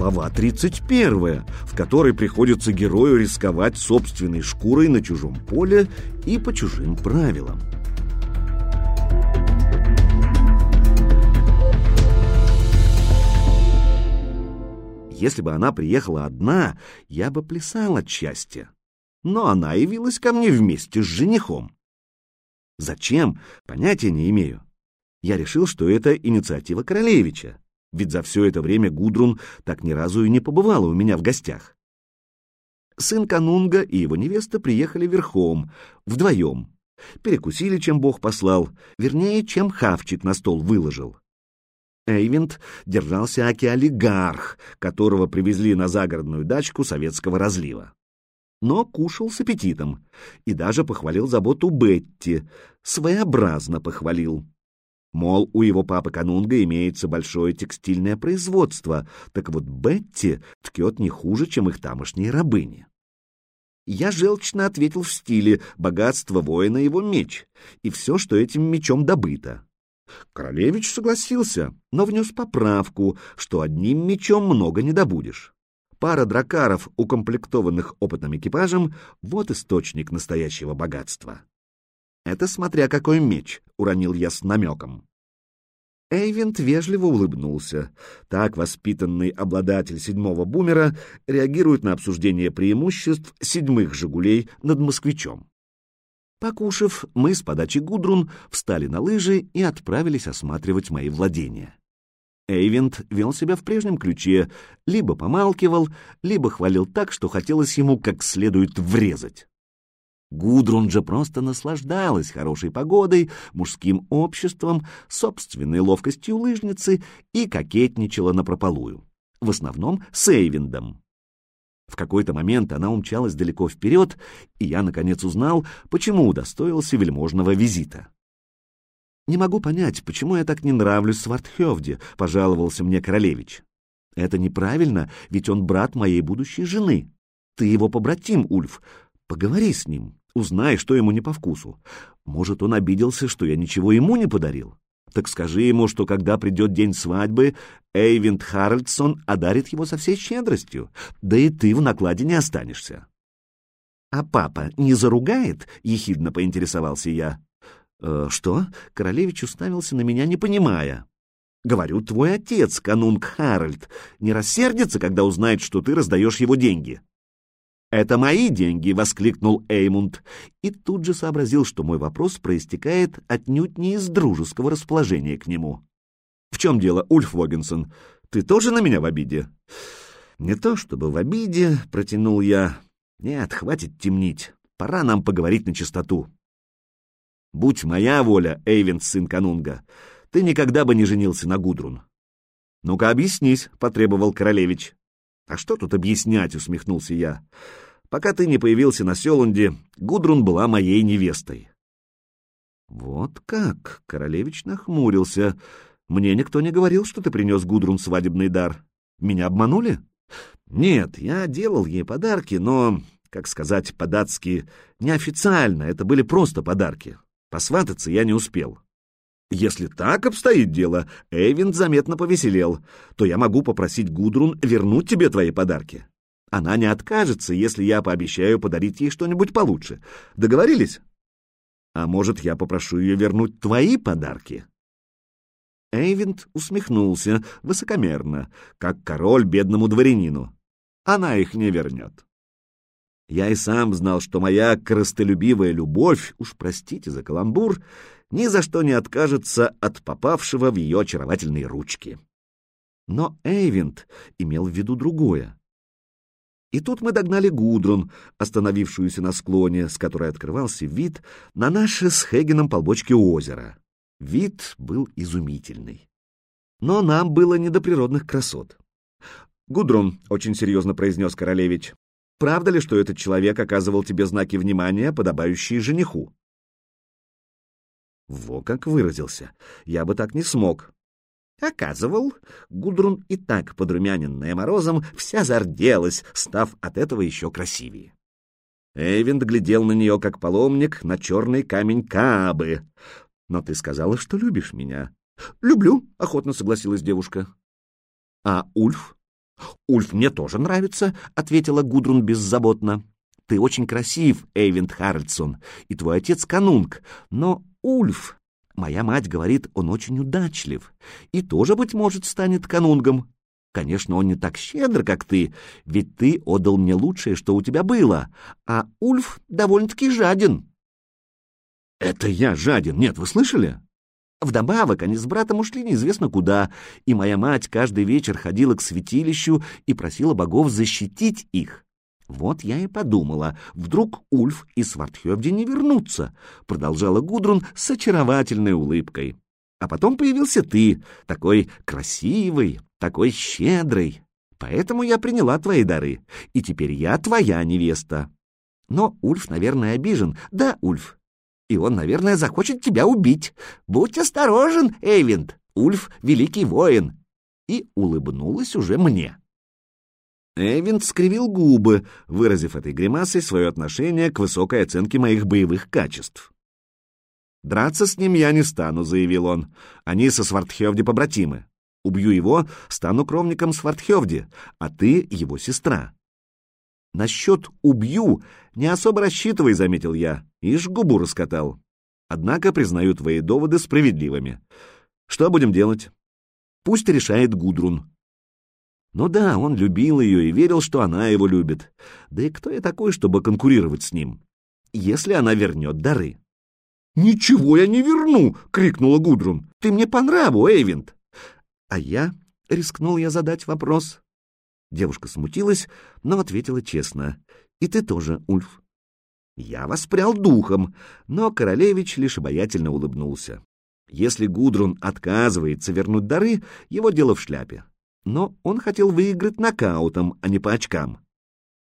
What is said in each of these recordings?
Глава 31, в которой приходится герою рисковать собственной шкурой на чужом поле и по чужим правилам. Если бы она приехала одна, я бы плясал от счастья. Но она явилась ко мне вместе с женихом. Зачем? Понятия не имею. Я решил, что это инициатива Королевича, ведь за все это время Гудрун так ни разу и не побывала у меня в гостях. Сын Канунга и его невеста приехали верхом, вдвоем. Перекусили, чем Бог послал, вернее, чем хавчик на стол выложил. Эйвент держался аки-олигарх, которого привезли на загородную дачку советского разлива. Но кушал с аппетитом и даже похвалил заботу Бетти, своеобразно похвалил. Мол, у его папы Канунга имеется большое текстильное производство, так вот Бетти ткет не хуже, чем их тамошние рабыни. Я желчно ответил в стиле «богатство воина его меч» и все, что этим мечом добыто. Королевич согласился, но внес поправку, что одним мечом много не добудешь. Пара дракаров, укомплектованных опытным экипажем, вот источник настоящего богатства. Это смотря какой меч, уронил я с намеком. Эйвент вежливо улыбнулся. Так воспитанный обладатель седьмого бумера реагирует на обсуждение преимуществ седьмых «Жигулей» над «Москвичом». Покушав, мы с подачи Гудрун встали на лыжи и отправились осматривать мои владения. Эйвент вел себя в прежнем ключе, либо помалкивал, либо хвалил так, что хотелось ему как следует врезать. Гудрун же просто наслаждалась хорошей погодой, мужским обществом, собственной ловкостью лыжницы и кокетничала напропалую. В основном с Эйвиндом. В какой-то момент она умчалась далеко вперед, и я, наконец, узнал, почему удостоился вельможного визита. «Не могу понять, почему я так не нравлюсь Свартхевде», — пожаловался мне королевич. «Это неправильно, ведь он брат моей будущей жены. Ты его побратим, Ульф. Поговори с ним, узнай, что ему не по вкусу. Может, он обиделся, что я ничего ему не подарил? Так скажи ему, что когда придет день свадьбы, Эйвинд Харальдсон одарит его со всей щедростью, да и ты в накладе не останешься. — А папа не заругает? — ехидно поинтересовался я. «Э, — Что? — Королевич уставился на меня, не понимая. — Говорю, твой отец, канунг Харальд, не рассердится, когда узнает, что ты раздаешь его деньги. «Это мои деньги!» — воскликнул Эймунд. И тут же сообразил, что мой вопрос проистекает отнюдь не из дружеского расположения к нему. «В чем дело, Ульф Вогенсон? Ты тоже на меня в обиде?» «Не то чтобы в обиде», — протянул я. «Нет, хватит темнить. Пора нам поговорить на чистоту». «Будь моя воля, Эйвент, сын Канунга, ты никогда бы не женился на Гудрун». «Ну-ка, объяснись», — потребовал королевич. «А что тут объяснять?» — усмехнулся я. «Пока ты не появился на Селунде, Гудрун была моей невестой». «Вот как?» — королевич нахмурился. «Мне никто не говорил, что ты принес Гудрун свадебный дар. Меня обманули?» «Нет, я делал ей подарки, но, как сказать по-датски, неофициально, это были просто подарки. Посвататься я не успел». Если так обстоит дело, Эйвинд заметно повеселел, то я могу попросить Гудрун вернуть тебе твои подарки. Она не откажется, если я пообещаю подарить ей что-нибудь получше. Договорились? А может, я попрошу ее вернуть твои подарки? Эйвинд усмехнулся высокомерно, как король бедному дворянину. Она их не вернет. Я и сам знал, что моя коростолюбивая любовь, уж простите за каламбур, ни за что не откажется от попавшего в ее очаровательные ручки. Но Эйвент имел в виду другое. И тут мы догнали Гудрун, остановившуюся на склоне, с которой открывался вид на наше с Хегеном полбочки озера. Вид был изумительный. Но нам было не до природных красот. «Гудрун», — очень серьезно произнес королевич, — «правда ли, что этот человек оказывал тебе знаки внимания, подобающие жениху?» Во как выразился. Я бы так не смог. Оказывал, Гудрун и так подрумяненная морозом вся зарделась, став от этого еще красивее. Эйвинд глядел на нее, как паломник, на черный камень Каабы. «Но ты сказала, что любишь меня». «Люблю», — охотно согласилась девушка. «А Ульф?» «Ульф мне тоже нравится», — ответила Гудрун беззаботно. «Ты очень красив, Эйвент Харальдсон, и твой отец канунг, но Ульф, моя мать говорит, он очень удачлив, и тоже, быть может, станет канунгом. Конечно, он не так щедр, как ты, ведь ты отдал мне лучшее, что у тебя было, а Ульф довольно-таки жаден». «Это я жаден, нет, вы слышали?» Вдобавок они с братом ушли неизвестно куда, и моя мать каждый вечер ходила к святилищу и просила богов защитить их. Вот я и подумала, вдруг Ульф и Свартхевди не вернутся, продолжала Гудрун с очаровательной улыбкой. А потом появился ты, такой красивый, такой щедрый. Поэтому я приняла твои дары, и теперь я твоя невеста. Но Ульф, наверное, обижен. Да, Ульф, и он, наверное, захочет тебя убить. Будь осторожен, Эйвинд, Ульф — великий воин!» И улыбнулась уже мне. Эйвинд скривил губы, выразив этой гримасой свое отношение к высокой оценке моих боевых качеств. «Драться с ним я не стану», — заявил он. «Они со Свартхевди побратимы. Убью его, стану кровником Свартхевди, а ты — его сестра. Насчет «убью» не особо рассчитывай, заметил я, ишь губу раскатал. Однако признаю твои доводы справедливыми. Что будем делать? Пусть решает Гудрун. Ну да, он любил ее и верил, что она его любит. Да и кто я такой, чтобы конкурировать с ним? Если она вернет дары. «Ничего я не верну!» — крикнула Гудрун. «Ты мне по нраву, Эйвинд!» А я, — рискнул я задать вопрос, Девушка смутилась, но ответила честно. «И ты тоже, Ульф». Я воспрял духом, но королевич лишь обаятельно улыбнулся. Если Гудрун отказывается вернуть дары, его дело в шляпе. Но он хотел выиграть нокаутом, а не по очкам.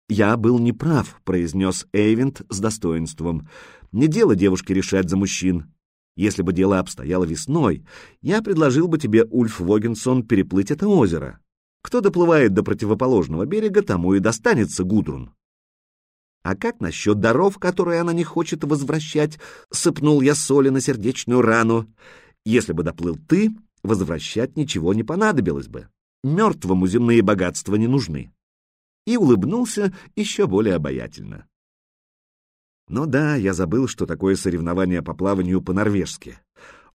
«Я был неправ», — произнес Эйвент с достоинством. «Не дело девушке решать за мужчин. Если бы дело обстояло весной, я предложил бы тебе, Ульф Вогенсон, переплыть это озеро. Кто доплывает до противоположного берега, тому и достанется Гудрун. А как насчет даров, которые она не хочет возвращать? Сыпнул я соли на сердечную рану. Если бы доплыл ты, возвращать ничего не понадобилось бы. Мертвому земные богатства не нужны. И улыбнулся еще более обаятельно. Ну да, я забыл, что такое соревнование по плаванию по-норвежски.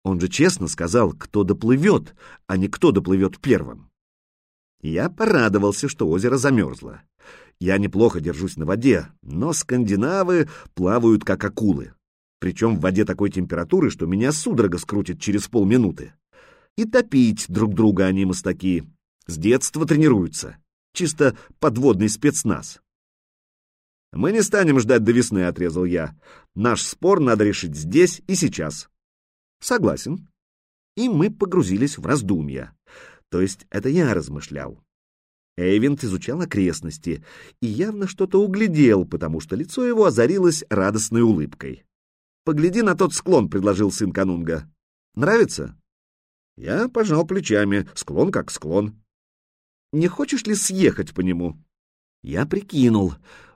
Он же честно сказал, кто доплывет, а не кто доплывет первым. Я порадовался, что озеро замерзло. Я неплохо держусь на воде, но скандинавы плавают как акулы. Причем в воде такой температуры, что меня судорога скрутит через полминуты. И топить друг друга они мастаки. С детства тренируются. Чисто подводный спецназ. «Мы не станем ждать до весны», — отрезал я. «Наш спор надо решить здесь и сейчас». «Согласен». И мы погрузились в раздумья. То есть это я размышлял. Эйвент изучал окрестности и явно что-то углядел, потому что лицо его озарилось радостной улыбкой. «Погляди на тот склон», — предложил сын Канунга. «Нравится?» Я пожал плечами, склон как склон. «Не хочешь ли съехать по нему?» Я прикинул.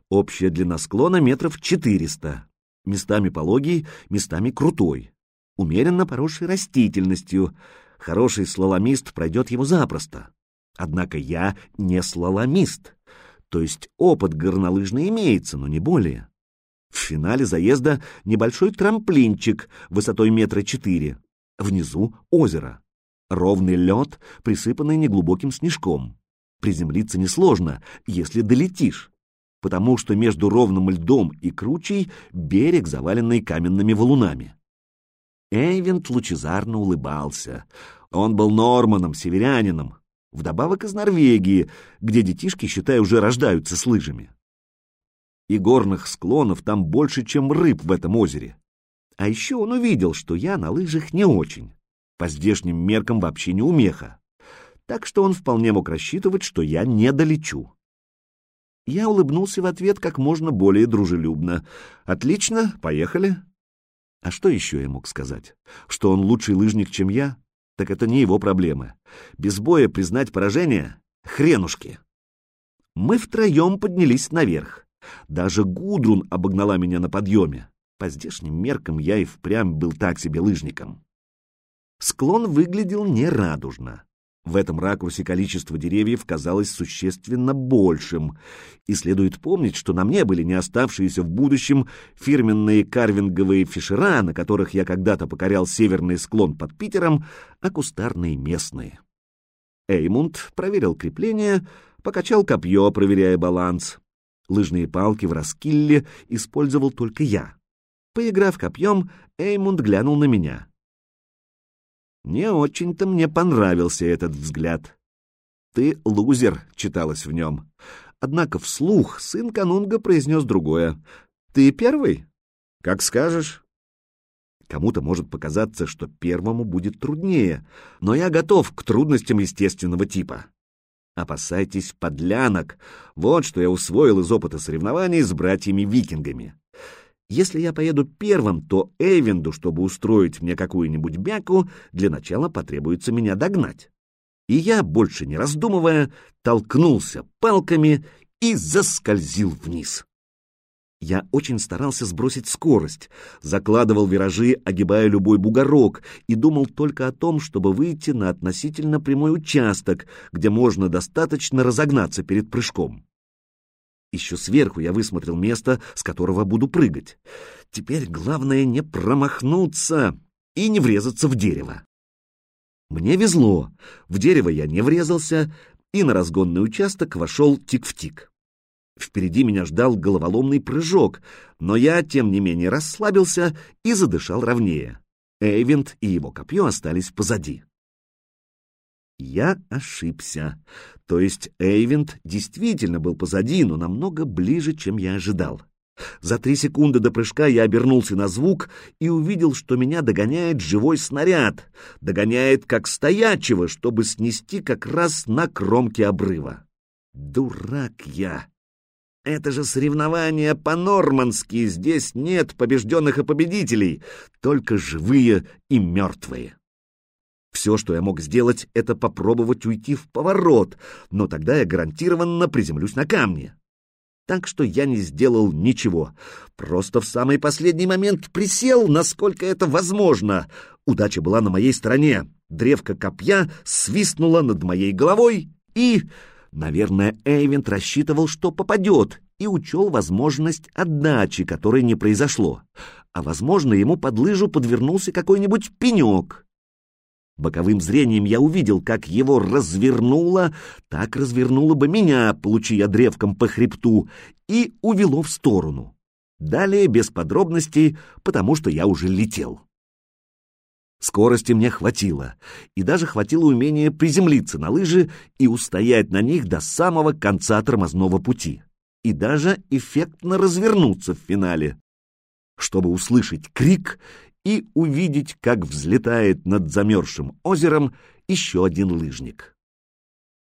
Общая длина склона метров четыреста. Местами пологий, местами крутой. Умеренно поросший растительностью — Хороший слаломист пройдет его запросто. Однако я не слаломист, то есть опыт горнолыжный имеется, но не более. В финале заезда небольшой трамплинчик высотой метра четыре. Внизу озеро. Ровный лед, присыпанный неглубоким снежком. Приземлиться несложно, если долетишь, потому что между ровным льдом и кручей берег, заваленный каменными валунами. Эйвент лучезарно улыбался. Он был норманом, северянином, вдобавок из Норвегии, где детишки, считай, уже рождаются с лыжами. И горных склонов там больше, чем рыб в этом озере. А еще он увидел, что я на лыжах не очень. По здешним меркам вообще не умеха. Так что он вполне мог рассчитывать, что я не долечу. Я улыбнулся в ответ как можно более дружелюбно. «Отлично, поехали». А что еще я мог сказать? Что он лучший лыжник, чем я? Так это не его проблемы. Без боя признать поражение — хренушки. Мы втроем поднялись наверх. Даже Гудрун обогнала меня на подъеме. По здешним меркам я и впрямь был так себе лыжником. Склон выглядел нерадужно. В этом ракурсе количество деревьев казалось существенно большим, и следует помнить, что на мне были не оставшиеся в будущем фирменные карвинговые фишера, на которых я когда-то покорял северный склон под Питером, а кустарные местные. Эймунд проверил крепление, покачал копье, проверяя баланс. Лыжные палки в Раскилле использовал только я. Поиграв копьем, Эймунд глянул на меня. Не очень-то мне понравился этот взгляд. «Ты лузер», — читалось в нем. Однако вслух сын Канунга произнес другое. «Ты первый?» «Как скажешь». Кому-то может показаться, что первому будет труднее, но я готов к трудностям естественного типа. Опасайтесь подлянок. Вот что я усвоил из опыта соревнований с братьями-викингами. Если я поеду первым, то Эйвенду, чтобы устроить мне какую-нибудь бяку, для начала потребуется меня догнать. И я, больше не раздумывая, толкнулся палками и заскользил вниз. Я очень старался сбросить скорость, закладывал виражи, огибая любой бугорок, и думал только о том, чтобы выйти на относительно прямой участок, где можно достаточно разогнаться перед прыжком. Еще сверху я высмотрел место, с которого буду прыгать. Теперь главное не промахнуться и не врезаться в дерево. Мне везло. В дерево я не врезался, и на разгонный участок вошел тик в тик. Впереди меня ждал головоломный прыжок, но я, тем не менее, расслабился и задышал ровнее. Эйвент и его копье остались позади. Я ошибся. То есть Эйвент действительно был позади, но намного ближе, чем я ожидал. За три секунды до прыжка я обернулся на звук и увидел, что меня догоняет живой снаряд. Догоняет как стоячего, чтобы снести как раз на кромке обрыва. Дурак я! Это же соревнования по-нормански, здесь нет побежденных и победителей, только живые и мертвые. Все, что я мог сделать, это попробовать уйти в поворот, но тогда я гарантированно приземлюсь на камни. Так что я не сделал ничего. Просто в самый последний момент присел, насколько это возможно. Удача была на моей стороне. Древко копья свистнуло над моей головой и... Наверное, Эйвент рассчитывал, что попадет, и учел возможность отдачи, которой не произошло. А, возможно, ему под лыжу подвернулся какой-нибудь пенек. Боковым зрением я увидел, как его развернуло, так развернуло бы меня, получи я древком по хребту, и увело в сторону. Далее без подробностей, потому что я уже летел. Скорости мне хватило, и даже хватило умения приземлиться на лыжи и устоять на них до самого конца тормозного пути, и даже эффектно развернуться в финале, чтобы услышать крик и увидеть, как взлетает над замерзшим озером еще один лыжник.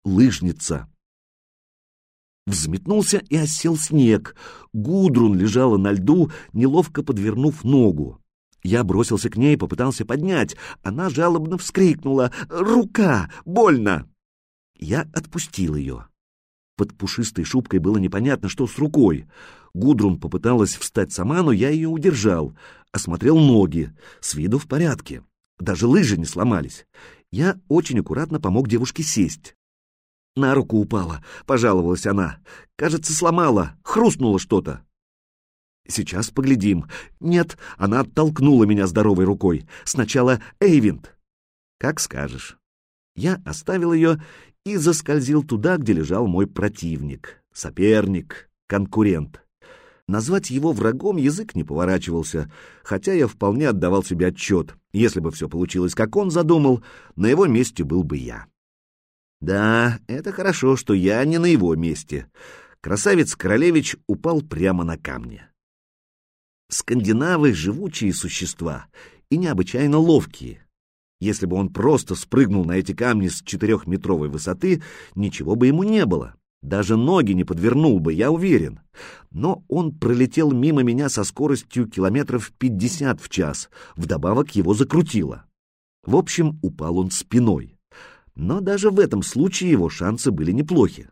Лыжница. Взметнулся и осел снег. Гудрун лежала на льду, неловко подвернув ногу. Я бросился к ней, попытался поднять. Она жалобно вскрикнула. «Рука! Больно!» Я отпустил ее. Под пушистой шубкой было непонятно, что с рукой. Гудрун попыталась встать сама, но я ее удержал. Осмотрел ноги. С виду в порядке. Даже лыжи не сломались. Я очень аккуратно помог девушке сесть. На руку упала, пожаловалась она. Кажется, сломала, хрустнуло что-то. Сейчас поглядим. Нет, она оттолкнула меня здоровой рукой. Сначала Эйвинд. Как скажешь. Я оставил ее и заскользил туда, где лежал мой противник, соперник, конкурент. Назвать его врагом язык не поворачивался, хотя я вполне отдавал себе отчет. Если бы все получилось, как он задумал, на его месте был бы я. Да, это хорошо, что я не на его месте. Красавец-королевич упал прямо на камне. Скандинавы — живучие существа и необычайно ловкие. Если бы он просто спрыгнул на эти камни с четырехметровой высоты, ничего бы ему не было. Даже ноги не подвернул бы, я уверен. Но он пролетел мимо меня со скоростью километров пятьдесят в час, вдобавок его закрутило. В общем, упал он спиной. Но даже в этом случае его шансы были неплохи.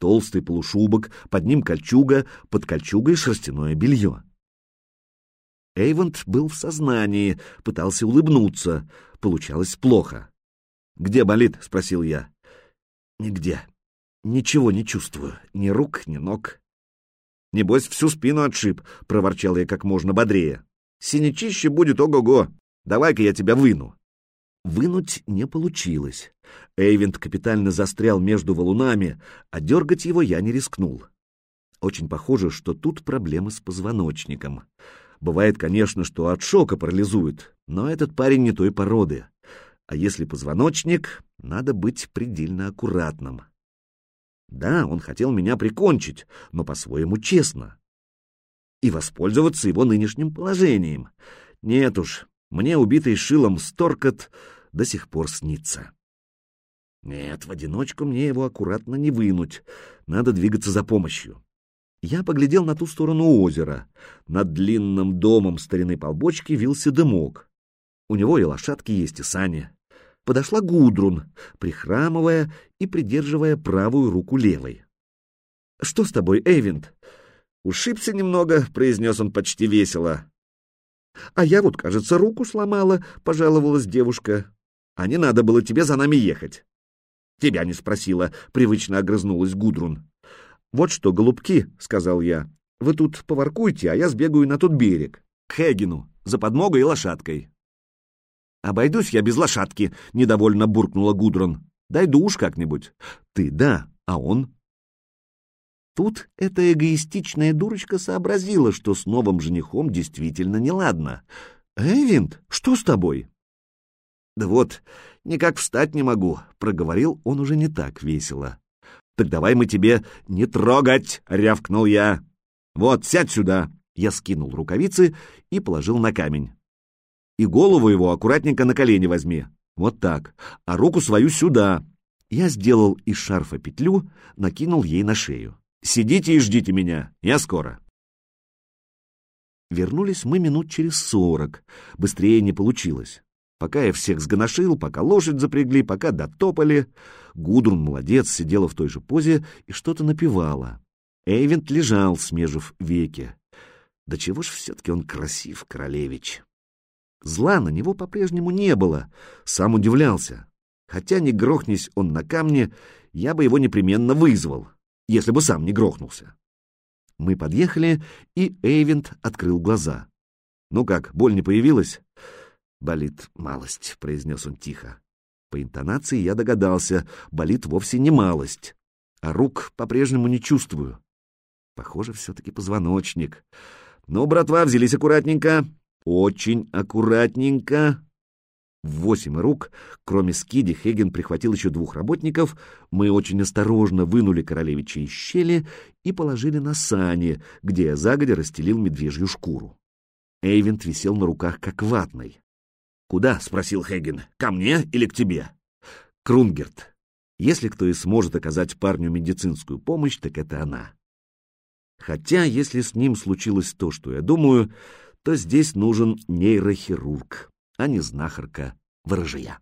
Толстый полушубок, под ним кольчуга, под кольчугой шерстяное белье. Эйвент был в сознании, пытался улыбнуться. Получалось плохо. «Где болит?» — спросил я. «Нигде. Ничего не чувствую. Ни рук, ни ног». «Небось, всю спину отшиб», — проворчал я как можно бодрее. «Синячище будет ого-го. Давай-ка я тебя выну». Вынуть не получилось. Эйвент капитально застрял между валунами, а дергать его я не рискнул. Очень похоже, что тут проблемы с позвоночником. Бывает, конечно, что от шока парализует, но этот парень не той породы. А если позвоночник, надо быть предельно аккуратным. Да, он хотел меня прикончить, но по-своему честно. И воспользоваться его нынешним положением. Нет уж, мне убитый шилом Сторкот до сих пор снится. Нет, в одиночку мне его аккуратно не вынуть, надо двигаться за помощью. Я поглядел на ту сторону озера. Над длинным домом старины полбочки вился дымок. У него и лошадки есть, и сани. Подошла Гудрун, прихрамывая и придерживая правую руку левой. — Что с тобой, Эйвент? — Ушибся немного, — произнес он почти весело. — А я вот, кажется, руку сломала, — пожаловалась девушка. — А не надо было тебе за нами ехать. — Тебя не спросила, — привычно огрызнулась Гудрун. — Вот что, голубки, — сказал я, — вы тут поваркуйте, а я сбегаю на тот берег, к Хегину, за подмогой и лошадкой. — Обойдусь я без лошадки, — недовольно буркнула Гудрун. — Дойду уж как-нибудь. Ты да, а он? Тут эта эгоистичная дурочка сообразила, что с новым женихом действительно неладно. «Эвинт, что с тобой?» «Да вот, никак встать не могу», — проговорил он уже не так весело. «Так давай мы тебе не трогать!» — рявкнул я. «Вот, сядь сюда!» Я скинул рукавицы и положил на камень. «И голову его аккуратненько на колени возьми. Вот так. А руку свою сюда». Я сделал из шарфа петлю, накинул ей на шею. Сидите и ждите меня, я скоро. Вернулись мы минут через сорок, быстрее не получилось. Пока я всех сгоношил, пока лошадь запрягли, пока дотопали, Гудрун, молодец, сидела в той же позе и что-то напевала. Эйвент лежал, смежив веки. Да чего ж все-таки он красив, королевич. Зла на него по-прежнему не было, сам удивлялся. Хотя не грохнись он на камне, я бы его непременно вызвал если бы сам не грохнулся. Мы подъехали, и Эйвент открыл глаза. «Ну как, боль не появилась?» «Болит малость», — произнес он тихо. По интонации я догадался, болит вовсе не малость, а рук по-прежнему не чувствую. Похоже, все-таки позвоночник. «Ну, братва, взялись аккуратненько, очень аккуратненько». Восемь рук, кроме Скиди, Хеген прихватил еще двух работников, мы очень осторожно вынули королевича из щели и положили на сани, где я загодя расстелил медвежью шкуру. Эйвент висел на руках, как ватный. «Куда?» — спросил Хеген. «Ко мне или к тебе?» «Крунгерт. Если кто и сможет оказать парню медицинскую помощь, так это она. Хотя, если с ним случилось то, что я думаю, то здесь нужен нейрохирург а не знахарка ворожия.